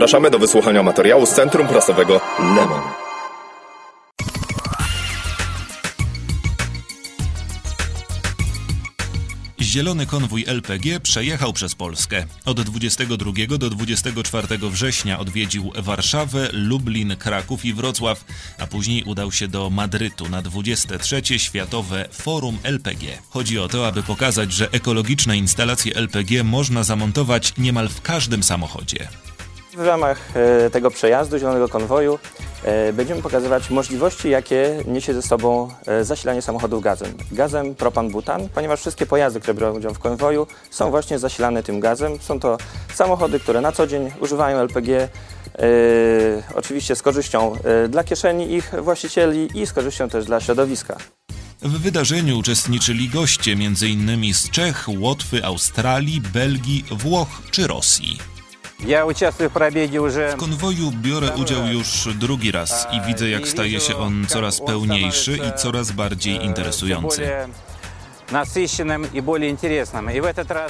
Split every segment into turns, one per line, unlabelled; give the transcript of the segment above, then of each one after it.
Zapraszamy do wysłuchania materiału z Centrum Prasowego Lemon.
Zielony konwój LPG przejechał przez Polskę. Od 22 do 24 września odwiedził Warszawę, Lublin, Kraków i Wrocław, a później udał się do Madrytu na 23 Światowe Forum LPG. Chodzi o to, aby pokazać, że ekologiczne instalacje LPG można zamontować niemal w każdym samochodzie.
W ramach e, tego przejazdu Zielonego Konwoju e, będziemy pokazywać możliwości, jakie niesie ze sobą e, zasilanie samochodów gazem. Gazem propan-butan, ponieważ wszystkie pojazdy, które biorą udział w konwoju są właśnie zasilane tym gazem. Są to samochody, które na co dzień używają LPG, oczywiście z korzyścią dla kieszeni ich właścicieli i z korzyścią też dla środowiska.
W wydarzeniu uczestniczyli goście m.in. z Czech, Łotwy, Australii, Belgii, Włoch czy Rosji.
Ja uczestniczę w prabiegu już.
W konwoju biorę udział już drugi raz i widzę, jak staje się on coraz pełniejszy i coraz bardziej interesujący.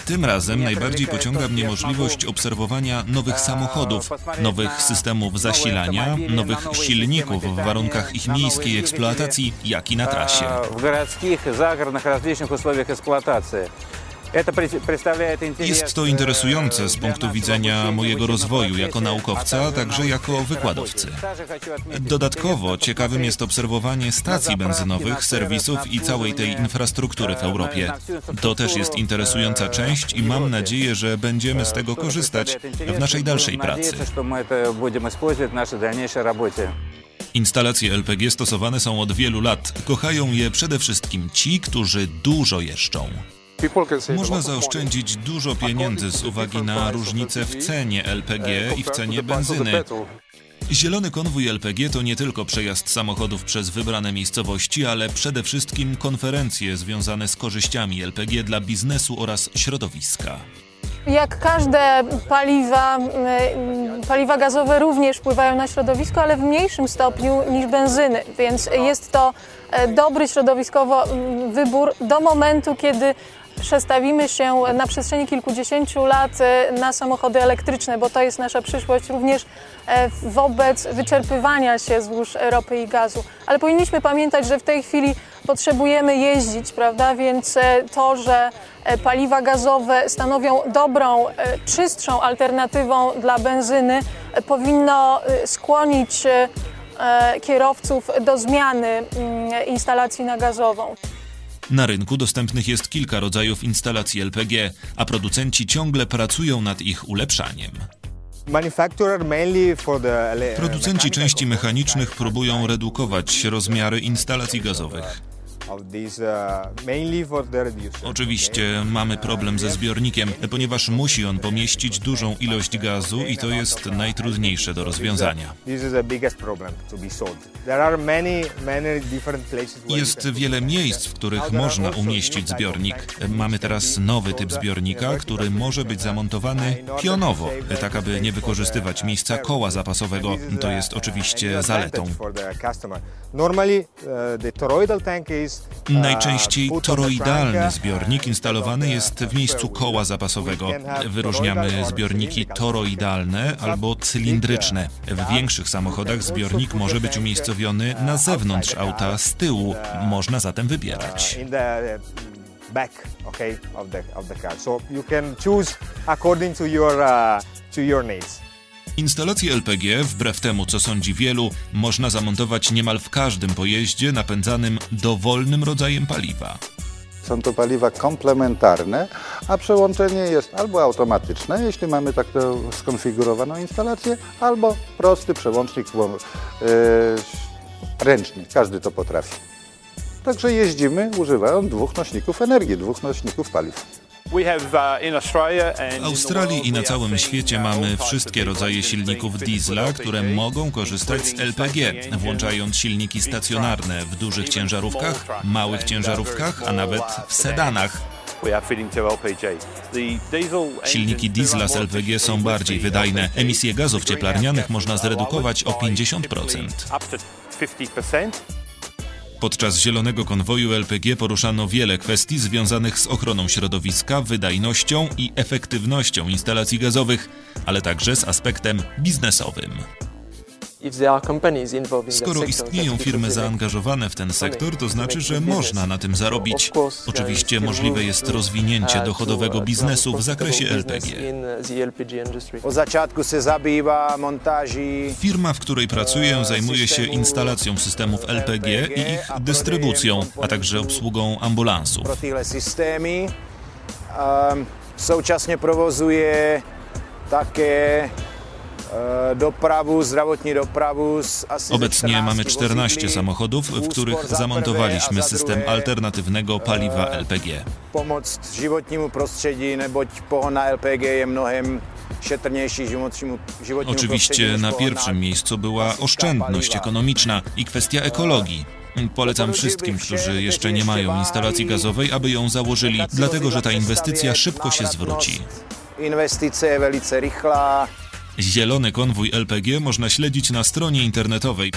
Tym razem najbardziej pociąga mnie możliwość obserwowania nowych samochodów, nowych systemów zasilania, nowych silników w warunkach ich miejskiej eksploatacji, jak i na trasie.
W городских, загородных, различных условиях эксплуатации.
Jest to interesujące z punktu widzenia mojego rozwoju jako naukowca, a także jako wykładowcy. Dodatkowo ciekawym jest obserwowanie stacji benzynowych, serwisów i całej tej infrastruktury w Europie. To też jest interesująca część i mam nadzieję, że będziemy z tego korzystać w naszej dalszej pracy. Instalacje LPG stosowane są od wielu lat. Kochają je przede wszystkim ci, którzy dużo jeżdżą. Można zaoszczędzić dużo pieniędzy z uwagi na różnice w cenie LPG i w cenie benzyny. Zielony konwój LPG to nie tylko przejazd samochodów przez wybrane miejscowości, ale przede wszystkim konferencje związane z korzyściami LPG dla biznesu oraz środowiska.
Jak każde paliwa, paliwa gazowe również wpływają na środowisko, ale w mniejszym stopniu niż benzyny, więc jest to e, dobry środowiskowo wybór do momentu, kiedy przestawimy się na przestrzeni kilkudziesięciu lat e, na samochody elektryczne, bo to jest nasza przyszłość również e, wobec wyczerpywania się złóż ropy i gazu. Ale powinniśmy pamiętać, że w tej chwili potrzebujemy jeździć, prawda? Więc e, to, że paliwa gazowe stanowią dobrą, czystszą alternatywą dla benzyny, powinno skłonić kierowców do zmiany mm, instalacji na gazową.
Na rynku dostępnych jest kilka rodzajów instalacji LPG, a producenci ciągle pracują nad ich ulepszaniem. Producenci części mechanicznych próbują redukować rozmiary instalacji gazowych. Uh, Oczywiście mamy problem ze zbiornikiem, ponieważ musi on pomieścić dużą ilość gazu i to jest najtrudniejsze do rozwiązania. Jest wiele miejsc, w których można umieścić zbiornik. Mamy teraz nowy typ zbiornika, który może być zamontowany pionowo, tak aby nie wykorzystywać miejsca koła zapasowego. To jest oczywiście zaletą. Najczęściej toroidalny zbiornik instalowany jest w miejscu koła zapasowego. Wyróżniamy zbiorniki toroidalne albo cylindryczne. W większych samochodach zbiornik może być umiejscowiony na zewnątrz auta z tyłu. Można zatem wybierać uh, to your needs Instalację LPG, wbrew temu co sądzi wielu, można zamontować niemal w każdym pojeździe napędzanym dowolnym rodzajem paliwa.
Są to paliwa komplementarne, a przełączenie jest albo automatyczne, jeśli mamy tak skonfigurowaną instalację, albo prosty przełącznik yy, ręczny. Każdy to potrafi. Także jeździmy używając dwóch nośników energii, dwóch nośników paliw.
Uh, w Australii i na całym świecie mamy wszystkie rodzaje silników diesla, które mogą korzystać z LPG, włączając silniki stacjonarne w dużych ciężarówkach, małych ciężarówkach, a nawet w sedanach. Silniki diesla z LPG są bardziej wydajne. Emisje gazów cieplarnianych można zredukować o 50%. Podczas zielonego konwoju LPG poruszano wiele kwestii związanych z ochroną środowiska, wydajnością i efektywnością instalacji gazowych, ale także z aspektem biznesowym. Skoro istnieją firmy zaangażowane w ten sektor, to znaczy, że można na tym zarobić. Oczywiście możliwe jest rozwinięcie dochodowego biznesu w zakresie LPG.
Montáží
Firma, w której pracuję, zajmuje się instalacją systemów LPG i ich dystrybucją, a także obsługą ambulansów.
Um, současně provozuje také dopravu, zdravotní dopravu asi
Obecnie
14
mamy 14
vozidly.
samochodów, w których zamontowaliśmy system alternatywnego paliwa LPG.
Pomoc životnímu prostředí, neboť pohon na LPG je mnohem
Oczywiście na pierwszym miejscu była oszczędność ekonomiczna i kwestia ekologii. Polecam wszystkim, którzy jeszcze nie mają instalacji gazowej, aby ją założyli, dlatego że ta inwestycja szybko się zwróci.
Investice je velice rychlá.
Zielony konwój LPG można śledzić na stronie internetowej